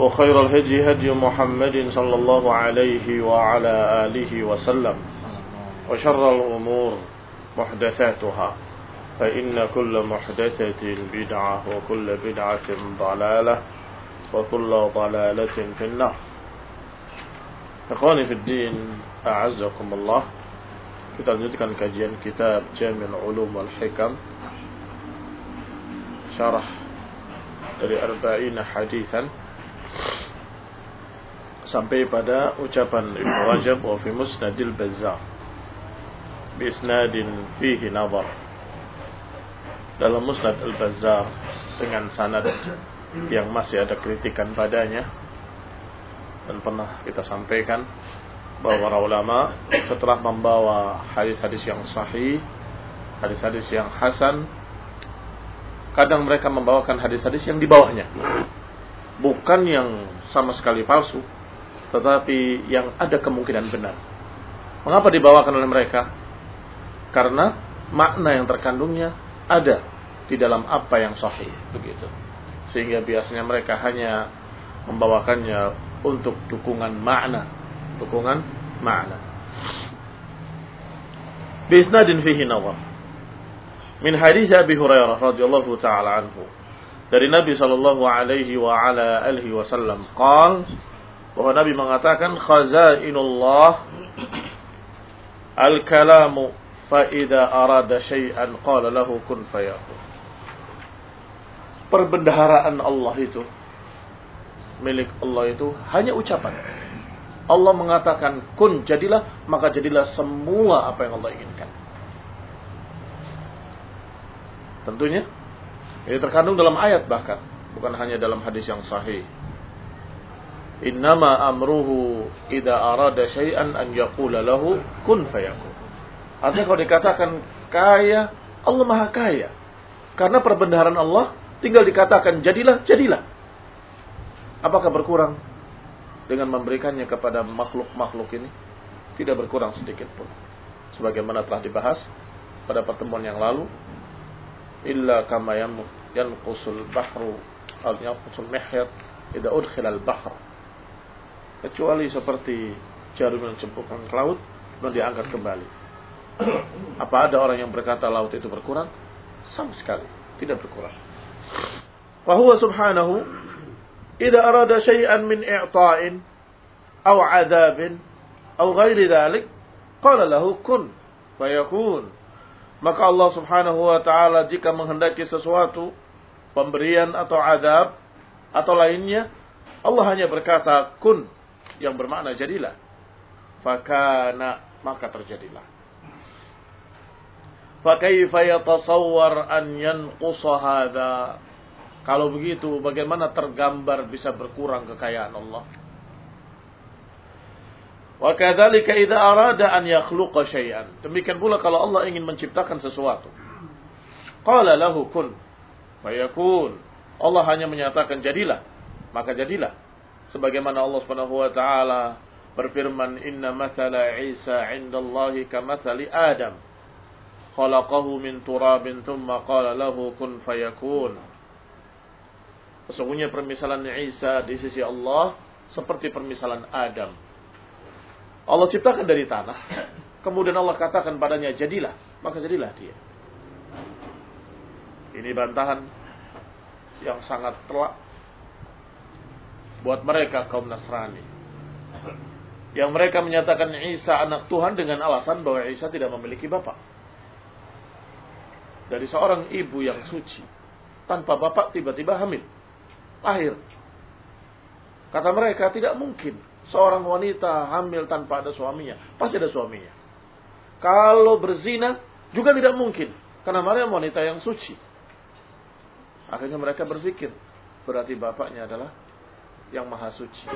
وخير الهدي هدي محمد صلى الله عليه وعلى آله وسلم. وشر الأمور محدثاتها فإن كل محدثة بدعة وكل بدعة ضلالة وكل ضلالة في النار. إخواني في الدين أعزكم الله. Kita lanjutkan kajian kitab Jamil Ulum wal Hikam syarah dari sampai pada ucapan Ibn Rajab wa fi Musnadil Bazzar bi isnadin fihi nazar dalam Musnad Al-Bazzar dengan sanad yang masih ada kritikan padanya dan pernah kita sampaikan bahwa para ulama setelah membawa hadis-hadis yang sahih, hadis-hadis yang hasan, kadang mereka membawakan hadis-hadis yang di bawahnya. Bukan yang sama sekali palsu, tetapi yang ada kemungkinan benar. Mengapa dibawakan oleh mereka? Karena makna yang terkandungnya ada di dalam apa yang sahih begitu. Sehingga biasanya mereka hanya membawakannya untuk dukungan makna, dukungan makna. Bisnadin fihi nawar. Min hadis Abi Hurairah radhiyallahu taala anhu. Dari Nabi sallallahu alaihi wa ala alihi wasallam qal bahwa Nabi mengatakan khazainullah al-kalamu fa idza arada syai'an qala lahu kun fayakun. Perbendaharaan Allah itu milik Allah itu hanya ucapan. Allah mengatakan kun jadilah maka jadilah semua apa yang Allah inginkan. Tentunya ini terkandung dalam ayat bahkan bukan hanya dalam hadis yang sahih. Innama amruhu idza arada syai'an an yaqula lahu kun fayakun. Artinya kalau dikatakan kaya, Allah Maha Kaya. Karena perbendaharaan Allah tinggal dikatakan jadilah, jadilah. Apakah berkurang dengan memberikannya kepada makhluk-makhluk ini? Tidak berkurang sedikit pun. Sebagaimana telah dibahas pada pertemuan yang lalu, illa kama yanqusul bahru al yanqusul mihyat idza udkhila al bahr kecuali seperti jarum yang cemplungkan ke laut dan diangkat kembali. Apa ada orang yang berkata laut itu berkurang? Sama sekali tidak berkurang. Wa huwa subhanahu idza arada syai'an min i'ta'in aw 'adabin aw ghairi dhalik qala lahu kun fayakun maka Allah Subhanahu wa taala jika menghendaki sesuatu pemberian atau adab atau lainnya Allah hanya berkata kun yang bermakna jadilah Fakana maka terjadilah. Fakaifa yatasawwar an yanqusa hadha? Kalau begitu bagaimana tergambar bisa berkurang kekayaan Allah? Wa kadzalika idza arada an yakhluqa syai'an. Demikian pula kalau Allah ingin menciptakan sesuatu. Qala lahu kun fayakun. Allah hanya menyatakan jadilah, maka jadilah. Sebagaimana Allah Subhanahu wa taala berfirman, "Inna mathala Isa 'indallahi kamathali Adam." Khalaqahu min turabin thumma qala lahu kun fayakun. Sesungguhnya permisalan Isa di sisi Allah seperti permisalan Adam. Allah ciptakan dari tanah, kemudian Allah katakan padanya jadilah, maka jadilah dia. Ini bantahan yang sangat telak buat mereka kaum Nasrani. Yang mereka menyatakan Isa anak Tuhan dengan alasan bahwa Isa tidak memiliki bapak. Dari seorang ibu yang suci. Tanpa bapak tiba-tiba hamil. Lahir. Kata mereka tidak mungkin. Seorang wanita hamil tanpa ada suaminya. Pasti ada suaminya. Kalau berzina juga tidak mungkin. Karena Maryam wanita yang suci. Akhirnya mereka berpikir, berarti bapaknya adalah yang maha suci.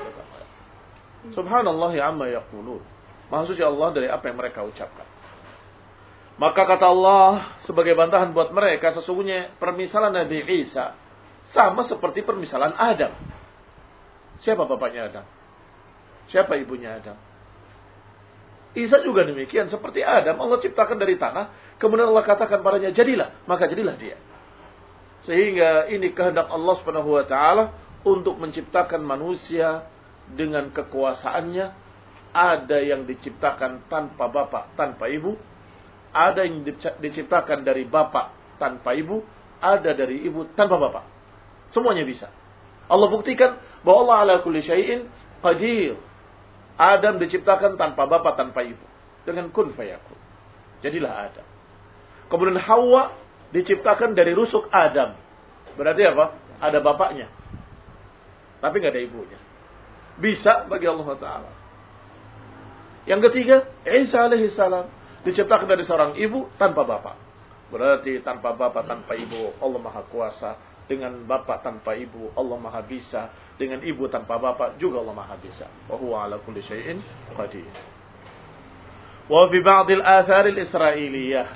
Subhanallah ya amma yaqulun. Maha suci Allah dari apa yang mereka ucapkan. Maka kata Allah sebagai bantahan buat mereka sesungguhnya permisalan Nabi Isa sama seperti permisalan Adam. Siapa bapaknya Adam? Siapa ibunya Adam? Isa juga demikian seperti Adam Allah ciptakan dari tanah kemudian Allah katakan padanya jadilah maka jadilah dia. Sehingga ini kehendak Allah taala untuk menciptakan manusia dengan kekuasaannya. Ada yang diciptakan tanpa bapak, tanpa ibu. Ada yang diciptakan dari bapak tanpa ibu. Ada dari ibu tanpa bapak. Semuanya bisa. Allah buktikan bahwa Allah ala kulli syai'in qadir. Adam diciptakan tanpa bapak, tanpa ibu. Dengan kun fayakun. Jadilah Adam. Kemudian Hawa diciptakan dari rusuk Adam. Berarti apa? Ada bapaknya. Tapi nggak ada ibunya. Bisa bagi Allah Ta'ala. Yang ketiga, Isa alaihissalam diciptakan dari seorang ibu tanpa bapak. Berarti tanpa bapak, tanpa ibu, Allah Maha Kuasa. Dengan bapak tanpa ibu, Allah Maha Bisa. Dengan ibu tanpa bapak, juga Allah Maha Bisa. Wa huwa ala kulli syai'in qadir. Wa fi ba'dil atharil Israiliyah.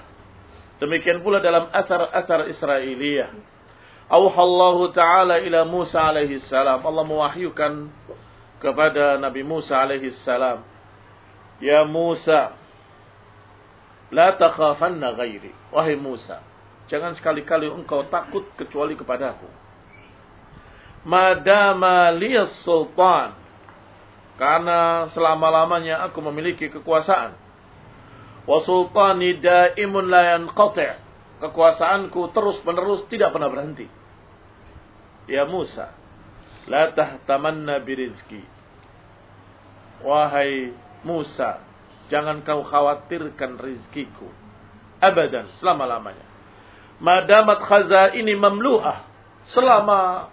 Demikian pula dalam asar-asar Israiliyah. Auhallahu ta'ala ila Musa alaihi salam. Allah mewahyukan kepada Nabi Musa alaihi salam. Ya Musa, la takhafanna ghairi. Wahai Musa, jangan sekali-kali engkau takut kecuali kepadaku. Madama liyas sultan. Karena selama-lamanya aku memiliki kekuasaan. Wa sultani daimun la yanqati'. Kekuasaanku terus-menerus tidak pernah berhenti. Ya Musa, la tahtamanna birizki. Wahai Musa, jangan kau khawatirkan rizkiku. Abadan, selama-lamanya. Madamat khaza ini mamlu'ah. Selama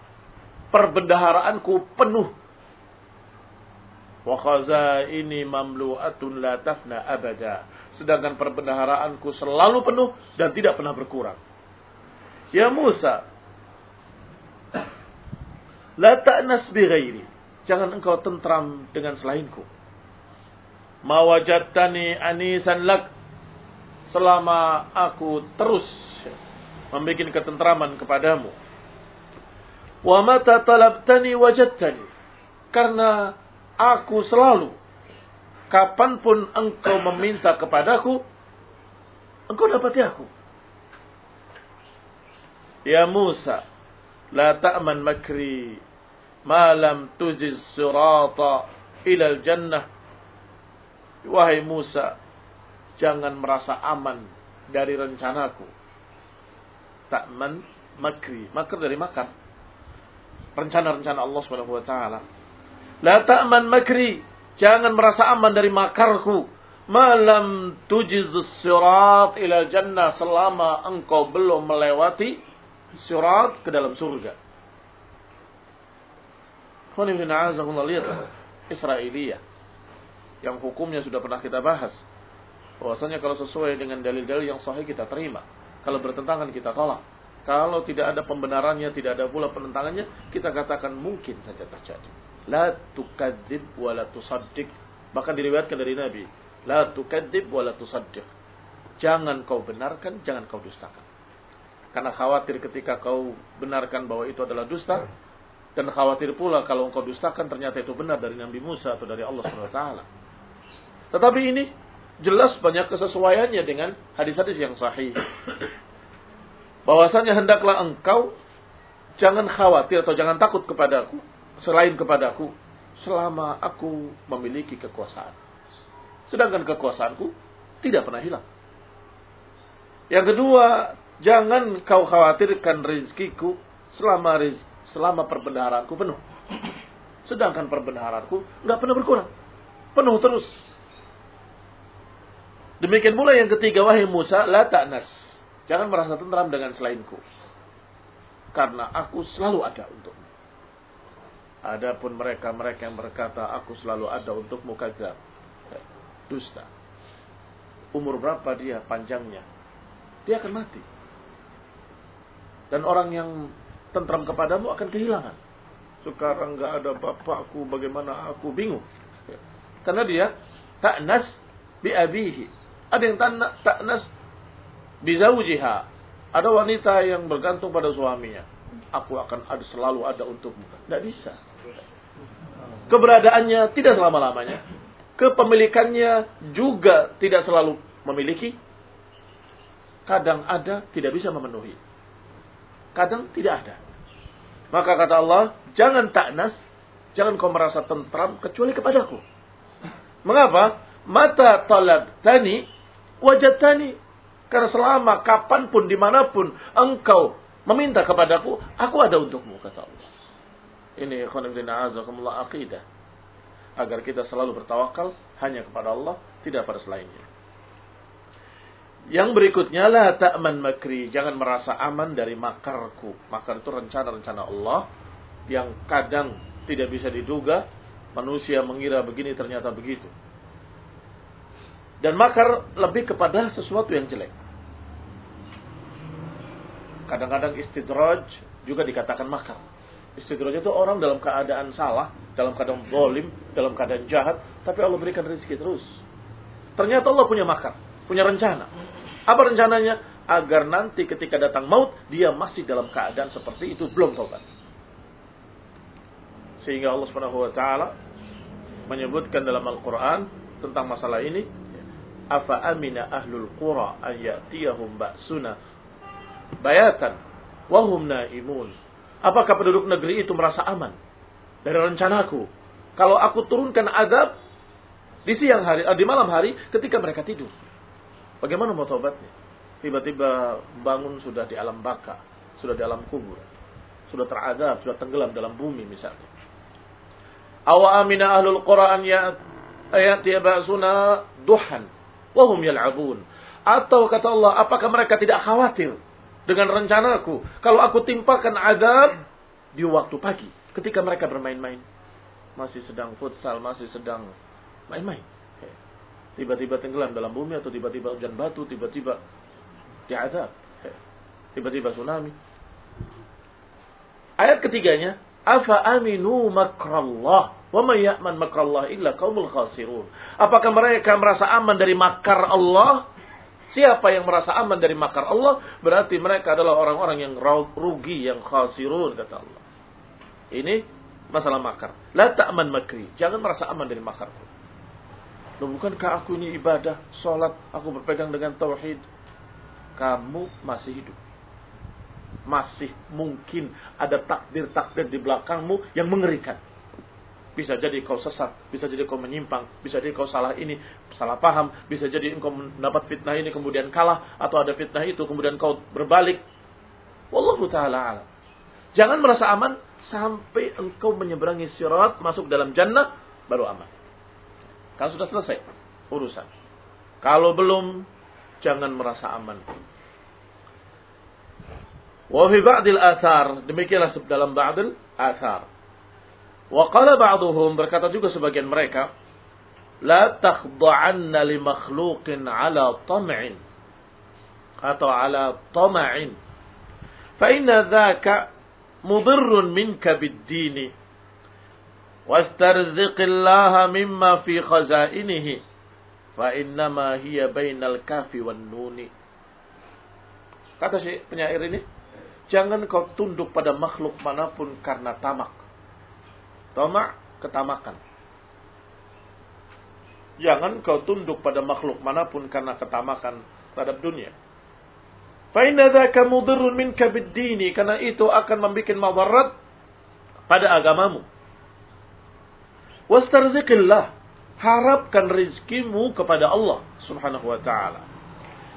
perbendaharaanku penuh. Wa khaza ini mamlu'atun la tafna abada. Sedangkan perbendaharaanku selalu penuh dan tidak pernah berkurang. Ya Musa, la ta'nas bi ghairi. Jangan engkau tentram dengan selainku. Ma wajadtani anisan lak. Selama aku terus membuat ketentraman kepadamu. Wa mata talabtani wajadtani. Karena aku selalu kapan pun engkau meminta kepadaku, engkau dapati aku. Ya Musa, la ta'man makri ma lam tujiz surata ilal jannah. Wahai Musa, jangan merasa aman dari rencanaku. Ta'man makri, makr dari makar. Rencana-rencana Allah Subhanahu wa taala. La ta'man makri, jangan merasa aman dari makarku. Malam tujiz surat ila jannah selama engkau belum melewati surat ke dalam surga. Lihat Israeliyah yang hukumnya sudah pernah kita bahas. Bahwasanya kalau sesuai dengan dalil-dalil yang sahih kita terima. Kalau bertentangan kita tolak. Kalau tidak ada pembenarannya, tidak ada pula penentangannya, kita katakan mungkin saja terjadi. La tukadzib wa la tusaddiq. Bahkan diriwayatkan dari Nabi. La tukadzib wa la tusaddiq. Jangan kau benarkan, jangan kau dustakan. Karena khawatir ketika kau benarkan bahwa itu adalah dusta, dan khawatir pula kalau engkau dustakan ternyata itu benar dari Nabi Musa atau dari Allah SWT. Tetapi ini jelas banyak kesesuaiannya dengan hadis-hadis yang sahih bahwasanya hendaklah engkau jangan khawatir atau jangan takut kepadaku selain kepadaku selama aku memiliki kekuasaan. Sedangkan kekuasaanku tidak pernah hilang. Yang kedua, jangan kau khawatirkan rezekiku selama riz, selama perbendaharanku penuh. Sedangkan perbendaharanku nggak pernah berkurang. Penuh terus. Demikian pula yang ketiga, wahai Musa, la ta'nas. Jangan merasa tentram dengan selainku. Karena aku selalu ada untukmu. Adapun mereka-mereka yang berkata, aku selalu ada untukmu kadzab. Dusta. Umur berapa dia panjangnya? Dia akan mati. Dan orang yang tentram kepadamu akan kehilangan. Sekarang nggak ada bapakku, bagaimana aku bingung. Karena dia ta'nas bi abihi. Ada yang ta'nas bizaujiha. Ada wanita yang bergantung pada suaminya. Aku akan ada selalu ada untukmu. Tidak bisa. Keberadaannya tidak selama-lamanya. Kepemilikannya juga tidak selalu memiliki. Kadang ada, tidak bisa memenuhi. Kadang tidak ada. Maka kata Allah, jangan taknas, jangan kau merasa tentram kecuali kepadaku. Mengapa? Mata talab tani, wajat tani. Karena selama kapan pun, di mana pun engkau meminta kepadaku, aku ada untukmu, kata Allah. Ini khonibdina azakumullah aqidah. Agar kita selalu bertawakal hanya kepada Allah, tidak pada selainnya. Yang berikutnya lah ta'man makri. Jangan merasa aman dari makarku. Makar itu rencana-rencana Allah yang kadang tidak bisa diduga. Manusia mengira begini ternyata begitu. Dan makar lebih kepada sesuatu yang jelek. Kadang-kadang istidraj juga dikatakan makar. Istidraj itu orang dalam keadaan salah, dalam keadaan zalim, dalam keadaan jahat, tapi Allah berikan rezeki terus. Ternyata Allah punya makar, punya rencana. Apa rencananya? Agar nanti ketika datang maut, dia masih dalam keadaan seperti itu, belum tobat. Sehingga Allah taala menyebutkan dalam Al-Qur'an tentang masalah ini, afa amina ahlul qura an ya'tiyahum ba'suna bayatan wahum naimun. Apakah penduduk negeri itu merasa aman dari rencanaku? Kalau aku turunkan azab di siang hari, di malam hari ketika mereka tidur. Bagaimana mau tobatnya? Tiba-tiba bangun sudah di alam baka, sudah di alam kubur, sudah terazab, sudah tenggelam dalam bumi misalnya. Awa amina ahlul Quran ya ayat ya ba'suna duhan wahum yal'abun. Atau kata Allah, apakah mereka tidak khawatir dengan rencanaku. Kalau aku timpakan azab di waktu pagi, ketika mereka bermain-main, masih sedang futsal, masih sedang main-main. Tiba-tiba tenggelam dalam bumi atau tiba-tiba hujan batu, tiba-tiba diazab. Tiba-tiba tsunami. Ayat ketiganya, afa aminu makrallah wa may makrallah illa qaumul khasirun. Apakah mereka merasa aman dari makar Allah? Siapa yang merasa aman dari makar Allah, berarti mereka adalah orang-orang yang rugi, yang khasirun, kata Allah. Ini masalah makar. La ta'man makri. Jangan merasa aman dari makarku. Loh, bukankah aku ini ibadah, sholat, aku berpegang dengan tauhid. Kamu masih hidup. Masih mungkin ada takdir-takdir di belakangmu yang mengerikan. Bisa jadi kau sesat, bisa jadi kau menyimpang, bisa jadi kau salah ini, salah paham, bisa jadi engkau mendapat fitnah ini kemudian kalah, atau ada fitnah itu kemudian kau berbalik. Wallahu ta'ala alam. Jangan merasa aman sampai engkau menyeberangi sirat, masuk dalam jannah, baru aman. Kalau sudah selesai urusan. Kalau belum, jangan merasa aman. Wa fi ba'dil athar, demikianlah dalam ba'dil athar. Wa qala ba'duhum berkata juga sebagian mereka, la takhda'anna li makhluqin ala tam'in. Atau ala tama'in fa inna dhaka mudirrun minka bid-dini wastarziqillaha mimma fi khazainihi fa innama hiya kata si penyair ini jangan kau tunduk pada makhluk mana pun karena tamak tamak ketamakan jangan kau tunduk pada makhluk mana pun karena ketamakan terhadap dunia Fa'inna dhaka mudirrun minka bid-dini. Karena itu akan membuat madarat pada agamamu. Wastarziqillah. Harapkan rizkimu kepada Allah subhanahu wa ta'ala.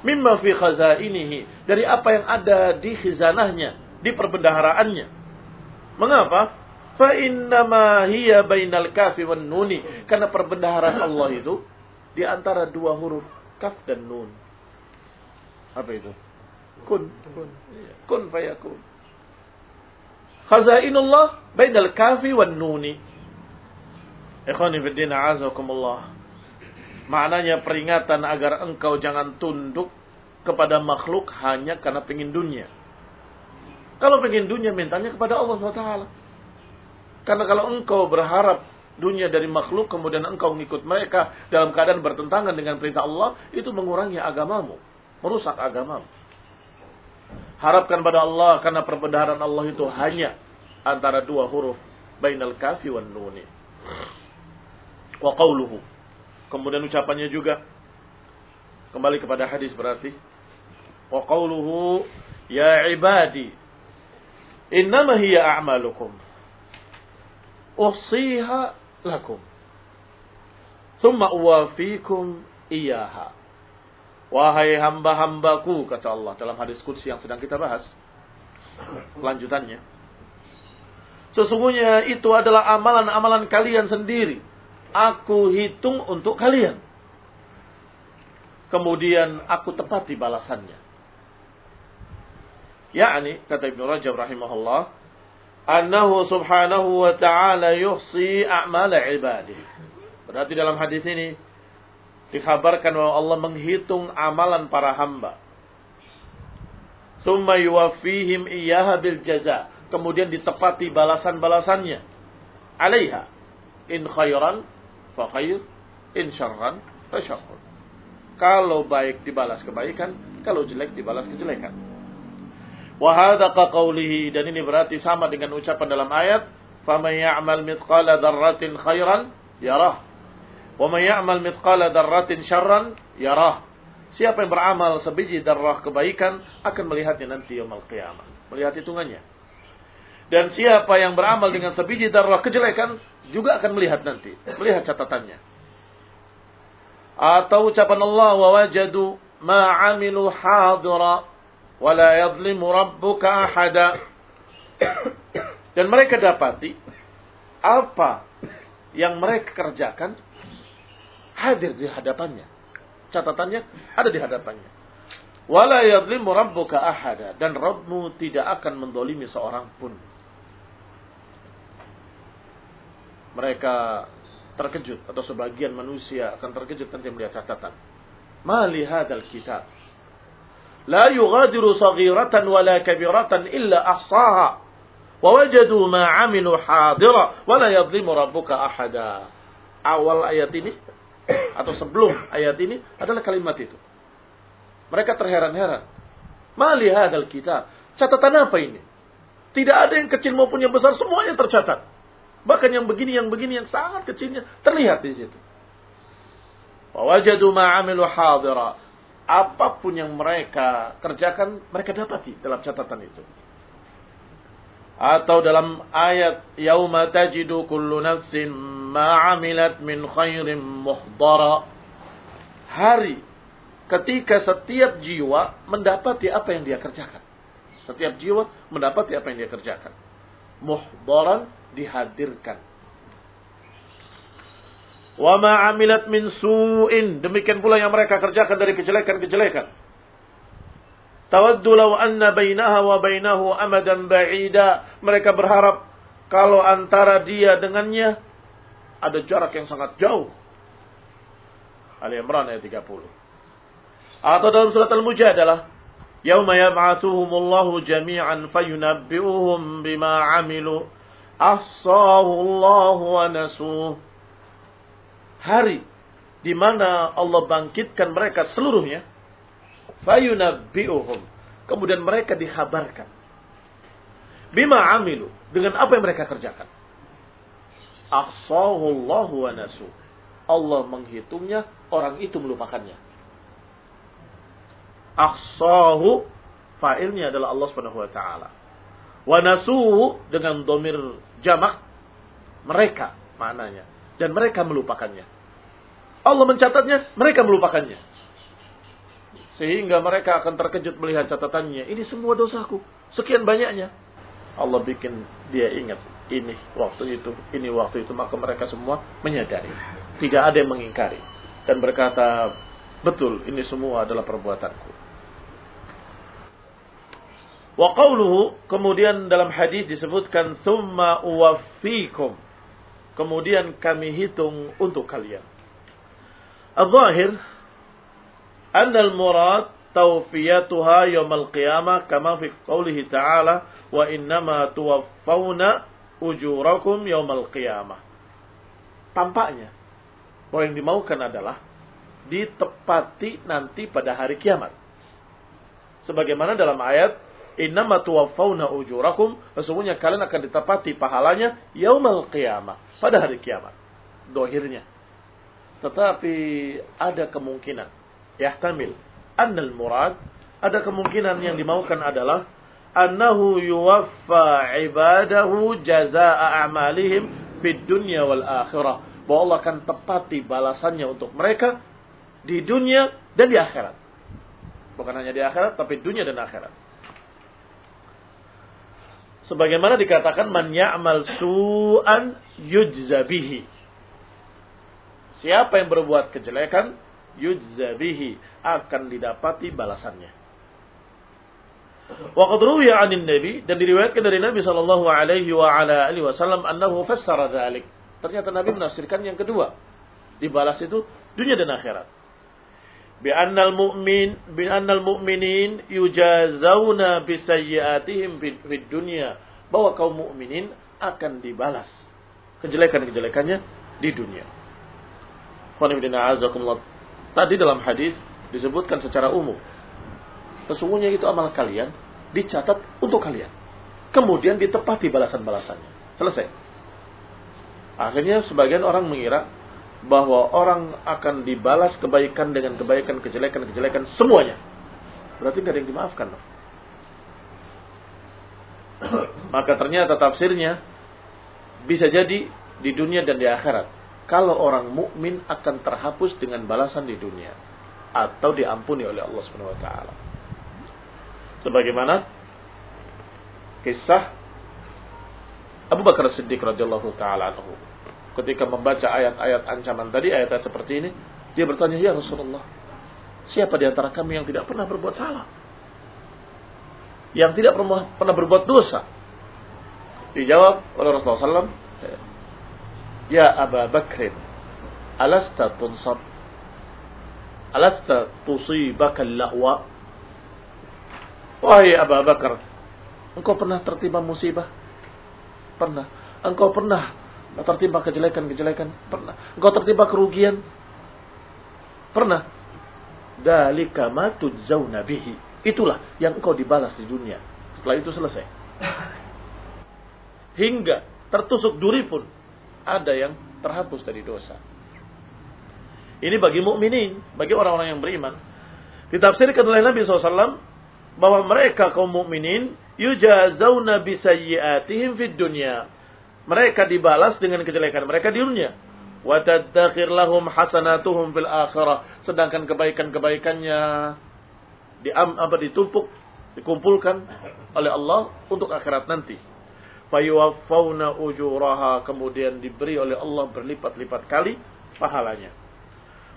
Mimma fi khazainihi. Dari apa yang ada di khizanahnya. Di perbendaharaannya. Mengapa? Fa'innama hiya bainal kafi wan nuni. Karena perbendaharaan Allah itu di antara dua huruf kaf dan nun. Apa itu? kun. Kun. Fayakun khazainullah bainal kafi wan nuni. Ikhwani fiddin azakumullah maknanya peringatan agar engkau jangan tunduk kepada makhluk hanya karena pengin dunia kalau pengin dunia mintanya kepada Allah SWT karena kalau engkau berharap dunia dari makhluk kemudian engkau mengikut mereka dalam keadaan bertentangan dengan perintah Allah itu mengurangi agamamu merusak agamamu Harapkan pada Allah karena perbendaharaan Allah itu hanya antara dua huruf bainal kafi wan nuni. Wa qawluhu. Kemudian ucapannya juga kembali kepada hadis berarti wa qawluhu ya ibadi innama hiya a'malukum uhsiha lakum thumma uwafikum iyaha Wahai hamba-hambaku, kata Allah dalam hadis kudsi yang sedang kita bahas. Lanjutannya. Sesungguhnya itu adalah amalan-amalan kalian sendiri. Aku hitung untuk kalian. Kemudian aku tepati balasannya. Yakni, kata Ibn Rajab rahimahullah, Annahu subhanahu wa ta'ala yuhsi a'mala ibadih. Berarti dalam hadis ini, dikabarkan bahwa Allah menghitung amalan para hamba. Summa yuwafihim iyyaha bil jaza. Kemudian ditepati balasan-balasannya. Alaiha. In khairan fa khair, in syarran fa syarrun. Kalau baik dibalas kebaikan, kalau jelek dibalas kejelekan. Wa hadza qawlihi dan ini berarti sama dengan ucapan dalam ayat, "Faman ya'mal mithqala dzarratin khairan yarah." Wa may ya'mal mithqala dzarratin syarran yarah. Siapa yang beramal sebiji darah kebaikan akan melihatnya nanti yaumul qiyamah. Melihat hitungannya. Dan siapa yang beramal dengan sebiji darah kejelekan juga akan melihat nanti, melihat catatannya. Atau ucapan Allah wa wajadu ma 'amilu hadira wa la yadhlimu rabbuka ahada. Dan mereka dapati apa yang mereka kerjakan hadir di hadapannya. Catatannya ada di hadapannya. Wala yadlimu rabbuka ahada. Dan Rabbmu tidak akan mendolimi seorang pun. Mereka terkejut atau sebagian manusia akan terkejut nanti melihat catatan. Mali hadal kitab. La yughadiru saghiratan wala kabiratan illa ahsaha. Wawajadu ma amilu hadira. Wala yadlimu rabbuka ahada. Awal ayat ini atau sebelum ayat ini adalah kalimat itu. Mereka terheran-heran. Mali hadal kitab. Catatan apa ini? Tidak ada yang kecil maupun yang besar, semuanya tercatat. Bahkan yang begini, yang begini, yang sangat kecilnya terlihat di situ. Wajadu ma'amilu hadira. Apa pun yang mereka kerjakan, mereka dapati dalam catatan itu. Atau dalam ayat yauma tajidu kullu nafsin ma min khairin muhdara. Hari ketika setiap jiwa mendapati apa yang dia kerjakan. Setiap jiwa mendapati apa yang dia kerjakan. Muhdaran dihadirkan. Wa amilat min su'in. Demikian pula yang mereka kerjakan dari kejelekan-kejelekan Tawaddu law anna bainaha wa bainahu amadan ba'ida. Mereka berharap kalau antara dia dengannya ada jarak yang sangat jauh. Ali Imran ayat 30. Atau dalam surat Al-Mujadalah, "Yauma yab'atsuhumullahu jami'an fayunabbi'uhum bima 'amilu ahsahu Allah wa nasuh." Hari di mana Allah bangkitkan mereka seluruhnya, fayunabbi'uhum. Kemudian mereka dihabarkan bima 'amilu dengan apa yang mereka kerjakan. Ahsahu Allah wa nasuh. Allah menghitungnya, orang itu melupakannya ahsahu fa'ilnya adalah Allah Subhanahu wa taala. Wa nasuhu dengan domir jamak mereka maknanya dan mereka melupakannya. Allah mencatatnya, mereka melupakannya. Sehingga mereka akan terkejut melihat catatannya. Ini semua dosaku. Sekian banyaknya. Allah bikin dia ingat. Ini waktu itu, ini waktu itu. Maka mereka semua menyadari. Tidak ada yang mengingkari. Dan berkata, betul ini semua adalah perbuatanku. Wa qawluhu kemudian dalam hadis disebutkan summa uwaffikum. Kemudian kami hitung untuk kalian. Al-zahir anna al-murad tawfiyatuha yawmal qiyamah kama fi qawlihi ta'ala wa innama tuwaffawna ujurakum yawmal qiyamah. Tampaknya bahwa yang dimaukan adalah ditepati nanti pada hari kiamat. Sebagaimana dalam ayat Innama tuwaffawna ujurakum. Sesungguhnya kalian akan ditepati pahalanya yaumal qiyamah. Pada hari kiamat. Dohirnya. Tetapi ada kemungkinan. Yahtamil. Annal murad. Ada kemungkinan yang dimaukan adalah. Annahu yuwaffa ibadahu jaza'a a'malihim fid dunya wal akhirah. Bahwa Allah akan tepati balasannya untuk mereka di dunia dan di akhirat. Bukan hanya di akhirat, tapi dunia dan akhirat. Sebagaimana dikatakan man ya'mal su'an yujza bihi. Siapa yang berbuat kejelekan yujza bihi akan didapati balasannya. Wa qad ruwiya 'anil Nabi dan diriwayatkan dari Nabi sallallahu alaihi wa ala alihi wasallam annahu fassara dzalik. Ternyata Nabi menafsirkan yang kedua. Dibalas itu dunia dan akhirat. Bi annal mu'min bi annal mu'minin yujazawna bi sayyi'atihim fid dunya bahwa kaum mukminin akan dibalas kejelekan-kejelekannya di dunia. Tadi dalam hadis disebutkan secara umum. Sesungguhnya itu amal kalian dicatat untuk kalian. Kemudian ditepati balasan-balasannya. Selesai. Akhirnya sebagian orang mengira bahwa orang akan dibalas kebaikan dengan kebaikan, kejelekan, kejelekan semuanya. Berarti nggak ada yang dimaafkan. Maka ternyata tafsirnya bisa jadi di dunia dan di akhirat. Kalau orang mukmin akan terhapus dengan balasan di dunia atau diampuni oleh Allah Subhanahu wa taala. Sebagaimana kisah Abu Bakar Siddiq radhiyallahu taala anhu ketika membaca ayat-ayat ancaman tadi, ayat-ayat seperti ini, dia bertanya, "Ya Rasulullah, siapa di antara kami yang tidak pernah berbuat salah?" Yang tidak pernah, pernah berbuat dosa? Dijawab oleh Rasulullah SAW, Ya Aba Bakrin, alasta tunsab, alasta tusibaka la'wa. Wahai Aba Bakar, engkau pernah tertimpa musibah? Pernah. Engkau pernah tertimpa kejelekan-kejelekan? Pernah. Engkau tertimpa kerugian? Pernah. Dalika ma tujzauna bihi. Itulah yang engkau dibalas di dunia. Setelah itu selesai hingga tertusuk duri pun ada yang terhapus dari dosa. Ini bagi mukminin, bagi orang-orang yang beriman. Ditafsirkan oleh Nabi SAW bahwa mereka kaum mukminin yujazawna bisayyiatihim fid dunya. Mereka dibalas dengan kejelekan mereka di dunia. Wa tadakhir lahum hasanatuhum fil akhirah. Sedangkan kebaikan-kebaikannya di apa ditumpuk, dikumpulkan oleh Allah untuk akhirat nanti fayuwaffawna ujuraha kemudian diberi oleh Allah berlipat-lipat kali pahalanya.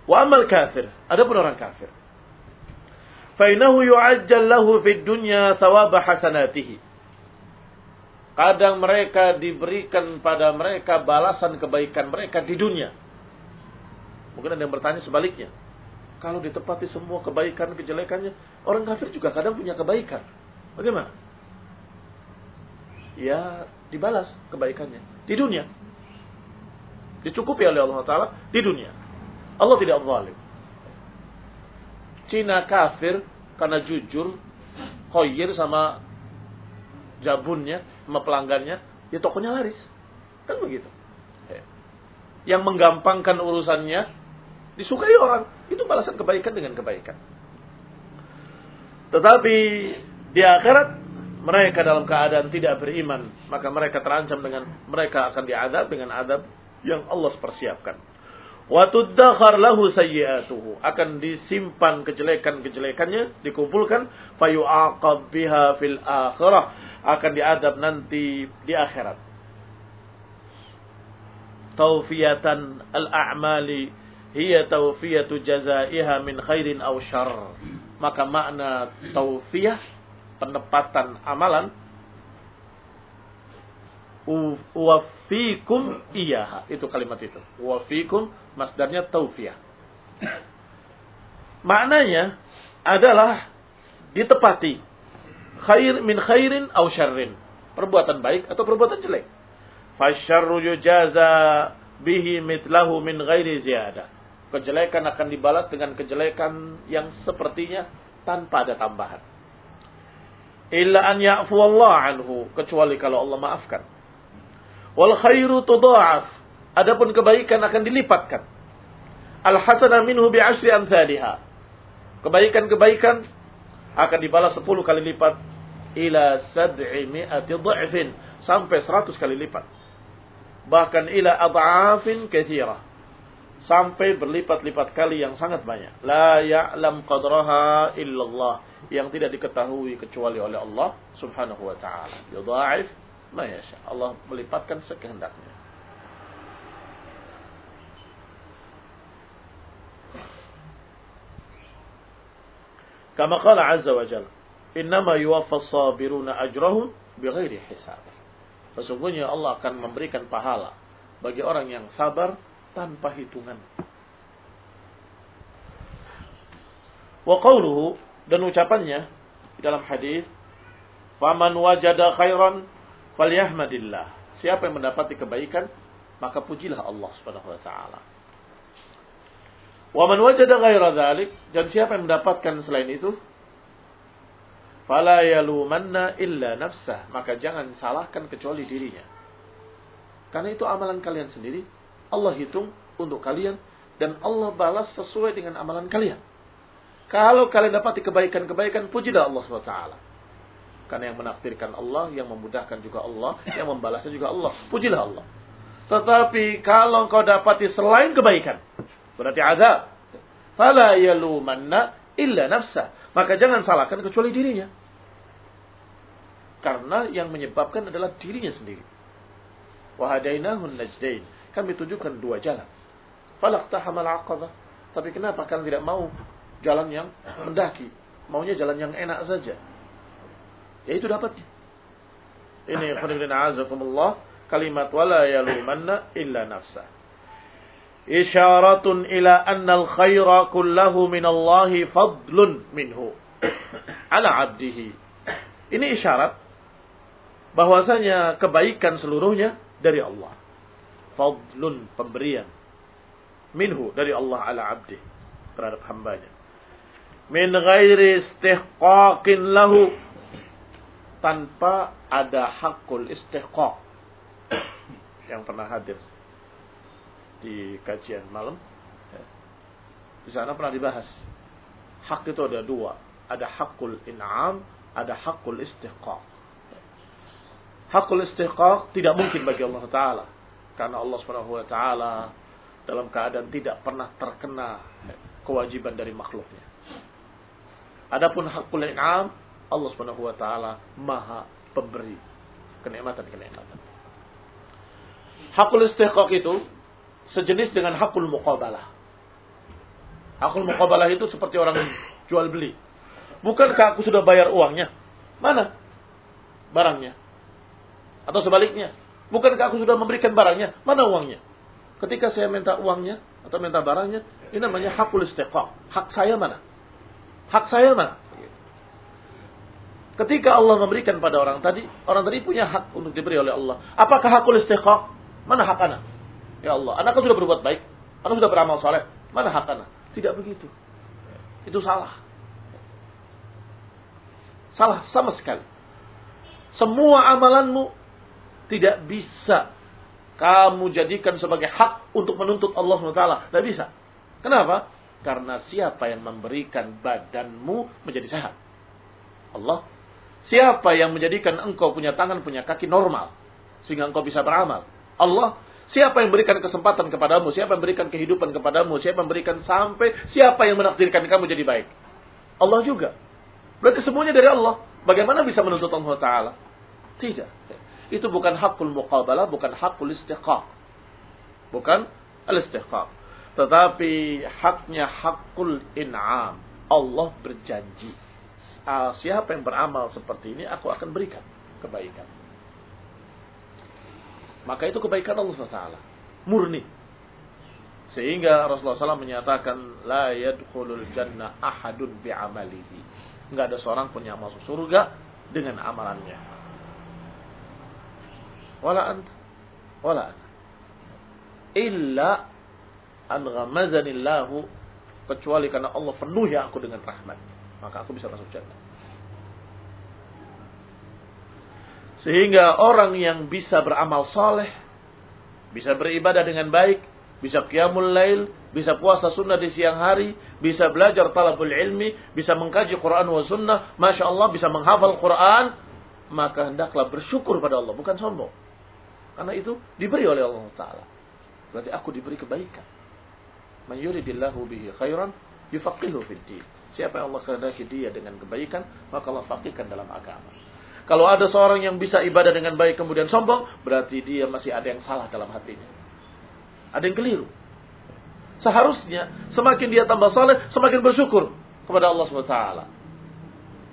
Wa amal kafir, ada pun orang kafir. Fainahu yu'ajjal lahu fid dunya thawab hasanatihi. Kadang mereka diberikan pada mereka balasan kebaikan mereka di dunia. Mungkin ada yang bertanya sebaliknya. Kalau ditepati semua kebaikan kejelekannya, orang kafir juga kadang punya kebaikan. Bagaimana? Ya dibalas kebaikannya di dunia. Dicukupi oleh Allah Taala di dunia. Allah tidak zalim. Cina kafir karena jujur, khoyir sama jabunnya, sama pelanggannya, ya tokonya laris. Kan begitu. Yang menggampangkan urusannya, disukai orang. Itu balasan kebaikan dengan kebaikan. Tetapi di akhirat mereka dalam keadaan tidak beriman, maka mereka terancam dengan mereka akan diadab dengan adab yang Allah persiapkan. Wa tuddakhar lahu sayyi'atuhu akan disimpan kejelekan-kejelekannya dikumpulkan fayu'aqab biha fil akhirah akan diadab nanti di akhirat. Taufiyatan al-a'mali hiya taufiyatu jazaiha min khairin aw syarr. Maka makna taufiyah penempatan amalan wafikum iyaha itu kalimat itu wafikum masdarnya taufiyah maknanya adalah ditepati khair min khairin aw syarrin perbuatan baik atau perbuatan jelek fasyarru yujaza bihi mitlahu min ghairi ziyadah kejelekan akan dibalas dengan kejelekan yang sepertinya tanpa ada tambahan. Illa an ya'fu Allah anhu. Kecuali kalau Allah maafkan. Wal khairu tudha'af. Adapun kebaikan akan dilipatkan. Al hasana minhu bi amthaliha. Kebaikan-kebaikan akan dibalas 10 kali lipat ila sad'i mi'ati dha'fin sampai 100 kali lipat. Bahkan ila adha'afin kathirah sampai berlipat-lipat kali yang sangat banyak. La ya'lam qadraha illallah yang tidak diketahui kecuali oleh Allah Subhanahu wa taala. Yudha'if ma yasha. Allah melipatkan sekehendaknya. Kama qala azza wa jalla, "Innama yuwaffa as-sabiruna ajrahum bighairi hisab." Sesungguhnya Allah akan memberikan pahala bagi orang yang sabar tanpa hitungan. Wa qawluhu dan ucapannya dalam hadis, "Faman wajada khairan falyahmadillah." Siapa yang mendapati kebaikan, maka pujilah Allah Subhanahu wa taala. Wa man wajada ghaira dzalik dan siapa yang mendapatkan selain itu, fala yalumanna illa nafsah, maka jangan salahkan kecuali dirinya. Karena itu amalan kalian sendiri Allah hitung untuk kalian dan Allah balas sesuai dengan amalan kalian. Kalau kalian dapat kebaikan-kebaikan, pujilah Allah SWT. Karena yang menakdirkan Allah, yang memudahkan juga Allah, yang membalasnya juga Allah. Pujilah Allah. Tetapi kalau kau dapati selain kebaikan, berarti ada. Fala yalumanna illa nafsa. Maka jangan salahkan kecuali dirinya. Karena yang menyebabkan adalah dirinya sendiri. Wahadainahun najdain kami tunjukkan dua jalan. Falaqtahamal aqabah. Tapi kenapa kalian tidak mau jalan yang mendaki? Maunya jalan yang enak saja. Ya itu dapat. Ini khonibina azakumullah. Kalimat wala yalumanna illa nafsa. Isyaratun ila anna al-khaira kullahu minallahi fadlun minhu. Ala abdihi. Ini isyarat bahwasanya kebaikan seluruhnya dari Allah. Fadlun pemberian. Minhu dari Allah ala abdi terhadap hambanya. Min ghairi istihqaqin lahu tanpa ada hakul istihqaq. Yang pernah hadir di kajian malam. Di sana pernah dibahas. Hak itu ada dua. Ada hakul in'am ada hakul istihqaq hakul istihqaq tidak mungkin bagi Allah Ta'ala karena Allah Subhanahu wa taala dalam keadaan tidak pernah terkena kewajiban dari makhluknya. Adapun hakul in'am, Allah Subhanahu wa taala Maha pemberi kenikmatan-kenikmatan. Hakul istiqaq itu sejenis dengan hakul muqabalah. Hakul muqabalah itu seperti orang jual beli. Bukankah aku sudah bayar uangnya? Mana barangnya? Atau sebaliknya, Bukankah aku sudah memberikan barangnya? Mana uangnya? Ketika saya minta uangnya atau minta barangnya, ini namanya hakul istiqaq. Hak saya mana? Hak saya mana? Ketika Allah memberikan pada orang tadi, orang tadi punya hak untuk diberi oleh Allah. Apakah hakul istiqaq? Mana hak anak? Ya Allah, anak sudah berbuat baik. Anak sudah beramal soleh. Mana hak anak? Tidak begitu. Itu salah. Salah sama sekali. Semua amalanmu tidak bisa kamu jadikan sebagai hak untuk menuntut Allah SWT. Tidak bisa. Kenapa? Karena siapa yang memberikan badanmu menjadi sehat? Allah Siapa yang menjadikan engkau punya tangan, punya kaki normal. Sehingga engkau bisa beramal. Allah. Siapa yang berikan kesempatan kepadamu? Siapa yang berikan kehidupan kepadamu? Siapa yang berikan sampai? Siapa yang menakdirkan kamu jadi baik? Allah juga. Berarti semuanya dari Allah. Bagaimana bisa menuntut Allah Ta'ala? Tidak. Itu bukan hakul muqabalah, bukan hakul istiqaq. Bukan al-istiqaq. Tetapi haknya hakul in'am. Allah berjanji uh, siapa yang beramal seperti ini, aku akan berikan kebaikan. Maka itu kebaikan Allah SWT. Murni. Sehingga Rasulullah SAW menyatakan, La yadkhulul jannah ahadun bi'amalihi. Enggak ada seorang pun yang masuk surga dengan amalannya. Wala anta. Wala anta. Illa an ghamazanillahu kecuali karena Allah penuhi aku dengan rahmat maka aku bisa masuk jannah. Sehingga orang yang bisa beramal soleh, bisa beribadah dengan baik, bisa qiyamul lail, bisa puasa sunnah di siang hari, bisa belajar talabul ilmi, bisa mengkaji Quran wa sunnah, Masya Allah bisa menghafal Quran, maka hendaklah bersyukur pada Allah, bukan sombong. Karena itu diberi oleh Allah Ta'ala. Berarti aku diberi kebaikan. Man yuridillahu bihi khairan, yufaqihu fid. Siapa yang Allah kehendaki dia dengan kebaikan, maka Allah fakirkan dalam agama. Kalau ada seorang yang bisa ibadah dengan baik kemudian sombong, berarti dia masih ada yang salah dalam hatinya. Ada yang keliru. Seharusnya semakin dia tambah saleh, semakin bersyukur kepada Allah SWT.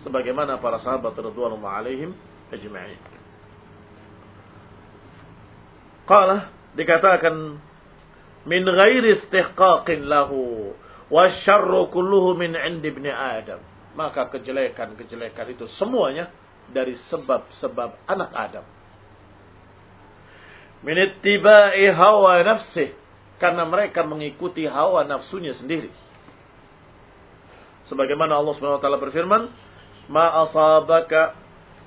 Sebagaimana para sahabat radhiyallahu alaihim ajma'in. Qala dikatakan min ghairi istihqaqin lahu Wasyarru kulluhu min indi ibni Adam. Maka kejelekan-kejelekan itu semuanya dari sebab-sebab anak Adam. Min ittiba'i hawa nafsih. Karena mereka mengikuti hawa nafsunya sendiri. Sebagaimana Allah SWT berfirman, Ma asabaka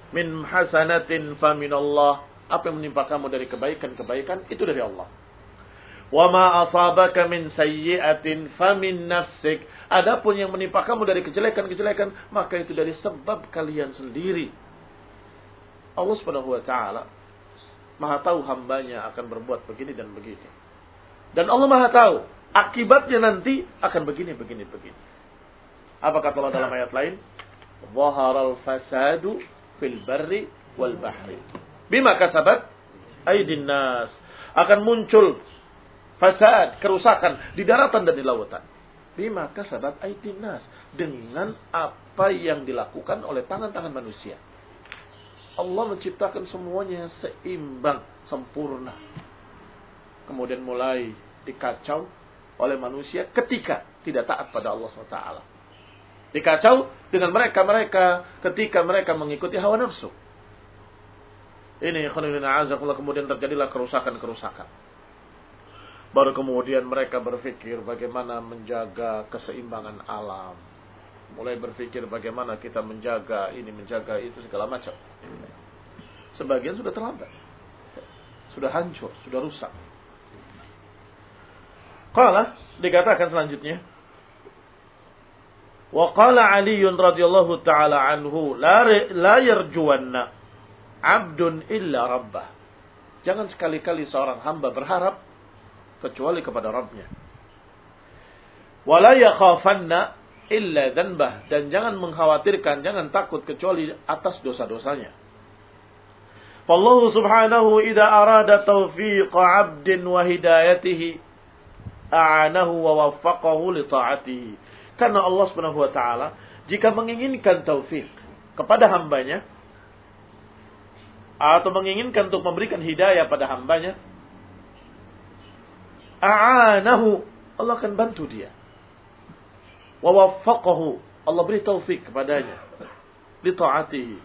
min hasanatin faminallah. Apa yang menimpa kamu dari kebaikan-kebaikan, itu dari Allah. Wa ma asabaka min sayyi'atin famin nafsik. Adapun yang menimpa kamu dari kejelekan-kejelekan, maka itu dari sebab kalian sendiri. Allah Subhanahu wa taala Maha tahu hambanya akan berbuat begini dan begitu. Dan Allah Maha tahu akibatnya nanti akan begini begini begini. Apa kata Allah dalam ayat lain? Zaharal fasadu fil barri wal bahri. Bima kasabat aydin nas. Akan muncul fasad, kerusakan di daratan dan di lautan. Bima kasabat aidin nas. Dengan apa yang dilakukan oleh tangan-tangan manusia. Allah menciptakan semuanya seimbang, sempurna. Kemudian mulai dikacau oleh manusia ketika tidak taat pada Allah SWT. Dikacau dengan mereka-mereka ketika mereka mengikuti hawa nafsu. Ini kemudian terjadilah kerusakan-kerusakan. Baru kemudian mereka berpikir bagaimana menjaga keseimbangan alam. Mulai berpikir bagaimana kita menjaga ini, menjaga itu, segala macam. Sebagian sudah terlambat. Sudah hancur, sudah rusak. Qala dikatakan selanjutnya. Wa qala Ali radhiyallahu taala anhu la la yarjuwanna 'abdun illa rabbah. Jangan sekali-kali seorang hamba berharap kecuali kepada Rabbnya. Wala yakhafanna illa danbah dan jangan mengkhawatirkan, jangan takut kecuali atas dosa-dosanya. Fallahu subhanahu idza arada tawfiq 'abdin wa hidayatihi a'anahu wa waffaqahu li ta'atihi. Karena Allah Subhanahu wa taala jika menginginkan taufik kepada hambanya atau menginginkan untuk memberikan hidayah pada hambanya, a'anahu. Allah akan bantu dia. Wa waffaqahu Allah beri taufik kepadanya. Li taatihi.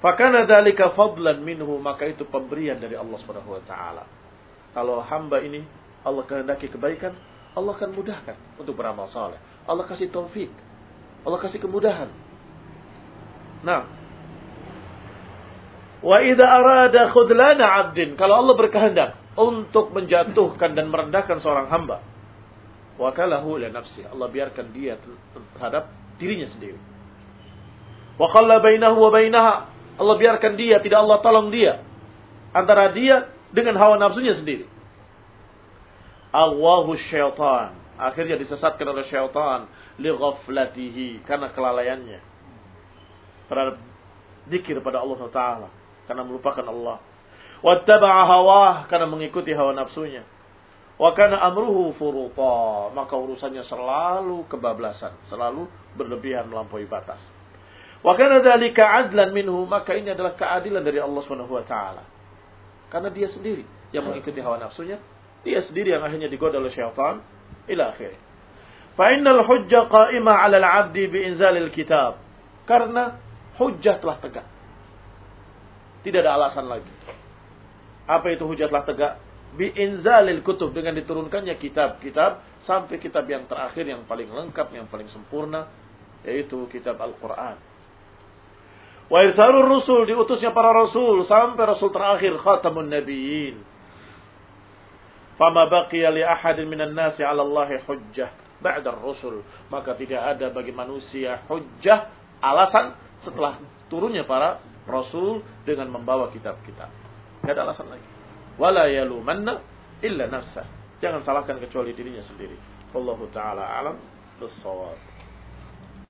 Fakana dzalika fadlan minhu. Maka itu pemberian dari Allah Subhanahu wa taala. Kalau hamba ini Allah kehendaki kebaikan Allah akan mudahkan untuk beramal saleh. Allah kasih taufik. Allah kasih kemudahan. Nah Wa idza arada khudlana 'abdin, kalau Allah berkehendak untuk menjatuhkan dan merendahkan seorang hamba, wakalahu li nafsi. Allah biarkan dia terhadap dirinya sendiri. Wa khalla bainahu wa bainaha. Allah biarkan dia, tidak Allah tolong dia antara dia dengan hawa nafsunya sendiri. Allahu syaitan. Akhirnya disesatkan oleh syaitan li ghaflatihi karena kelalaiannya terhadap zikir pada Allah Taala karena melupakan Allah. Wattaba'a hawah karena mengikuti hawa nafsunya. Wa kana amruhu furuta, maka urusannya selalu kebablasan, selalu berlebihan melampaui batas. Wa kana dzalika adlan minhu, maka ini adalah keadilan dari Allah Subhanahu wa taala. Karena dia sendiri yang mengikuti hawa nafsunya, dia sendiri yang akhirnya digoda oleh syaitan ila akhir. Fa innal hujjah qa'imah 'ala al-'abdi bi inzalil kitab. Karena hujjah telah tegak tidak ada alasan lagi. Apa itu hujat telah tegak? Bi inzalil kutub dengan diturunkannya kitab-kitab sampai kitab yang terakhir yang paling lengkap, yang paling sempurna yaitu kitab Al-Qur'an. Wa irsalur rusul diutusnya para rasul sampai rasul terakhir khatamun nabiyyin. Fama baqiya li ahadin minan nasi 'ala Allah hujjah ba'da rusul maka tidak ada bagi manusia hujjah alasan setelah turunnya para Rasul dengan membawa kitab-kitab. Tidak ada alasan lagi. Wala yalumanna illa nafsah. Jangan salahkan kecuali dirinya sendiri. Wallahu taala alam bissawab.